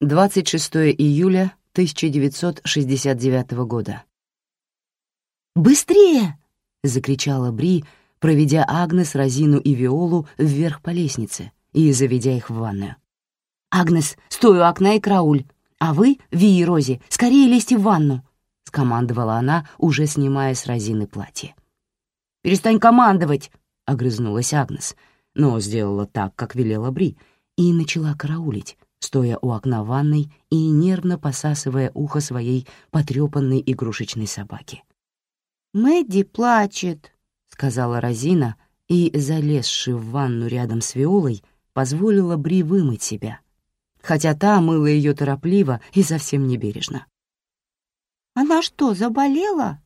Двадцать шестое июля 1969 года. «Быстрее!» — закричала Бри, проведя Агнес, Розину и Виолу вверх по лестнице и заведя их в ванную. «Агнес, стой у окна и крауль, а вы, Ви и Рози, скорее лезьте в ванну», — скомандовала она, уже снимая с Розины платье. «Перестань командовать!» — огрызнулась Агнес, но сделала так, как велела Бри, и начала караулить, стоя у окна ванной и нервно посасывая ухо своей потрепанной игрушечной собаки. «Мэдди плачет», — сказала Розина, и, залезши в ванну рядом с Виолой, позволила Бри вымыть себя, хотя та мыла ее торопливо и совсем небережно. «Она что, заболела?»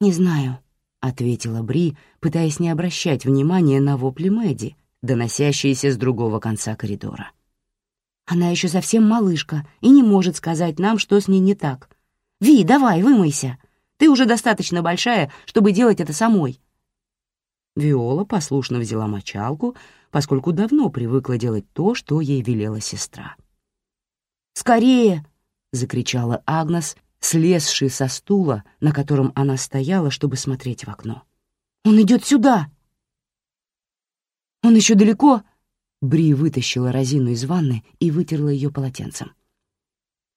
«Не знаю», — ответила Бри, пытаясь не обращать внимания на вопли Мэдди, доносящиеся с другого конца коридора. Она еще совсем малышка и не может сказать нам, что с ней не так. Ви, давай, вымойся. Ты уже достаточно большая, чтобы делать это самой». Виола послушно взяла мочалку, поскольку давно привыкла делать то, что ей велела сестра. «Скорее!» — закричала Агнес, слезший со стула, на котором она стояла, чтобы смотреть в окно. «Он идет сюда!» «Он еще далеко?» Бри вытащила Розину из ванны и вытерла ее полотенцем.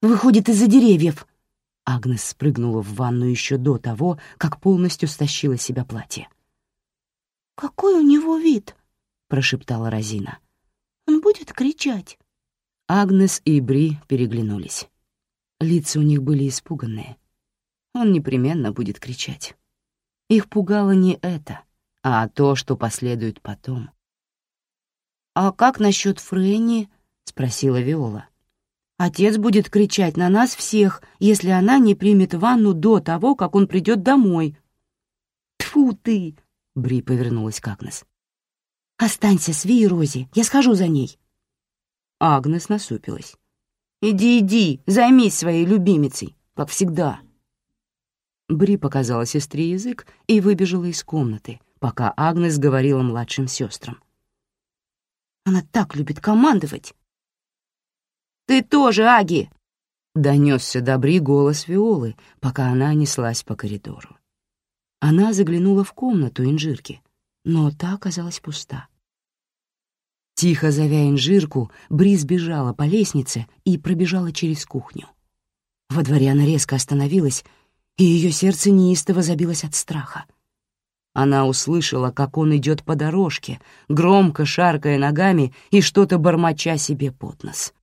«Выходит из-за деревьев!» Агнес спрыгнула в ванну еще до того, как полностью стащила себя платье. «Какой у него вид?» — прошептала Розина. «Он будет кричать?» Агнес и Бри переглянулись. Лица у них были испуганные. Он непременно будет кричать. Их пугало не это, а то, что последует потом. «А как насчет Фрэнни?» — спросила Виола. «Отец будет кричать на нас всех, если она не примет ванну до того, как он придет домой». Тфу ты!» — Бри повернулась к Агнес. «Останься с Ви и Рози, я схожу за ней». Агнес насупилась. «Иди, иди, займись своей любимицей, как всегда». Бри показала сестре язык и выбежала из комнаты, пока Агнес говорила младшим сестрам. Она так любит командовать. «Ты тоже, Аги!» — донесся до Бри голос Виолы, пока она неслась по коридору. Она заглянула в комнату инжирки, но та оказалась пуста. Тихо зовя инжирку, Бри сбежала по лестнице и пробежала через кухню. Во дворе она резко остановилась, и ее сердце неистово забилось от страха. Она услышала, как он идет по дорожке, громко шаркая ногами и что-то бормоча себе под нос.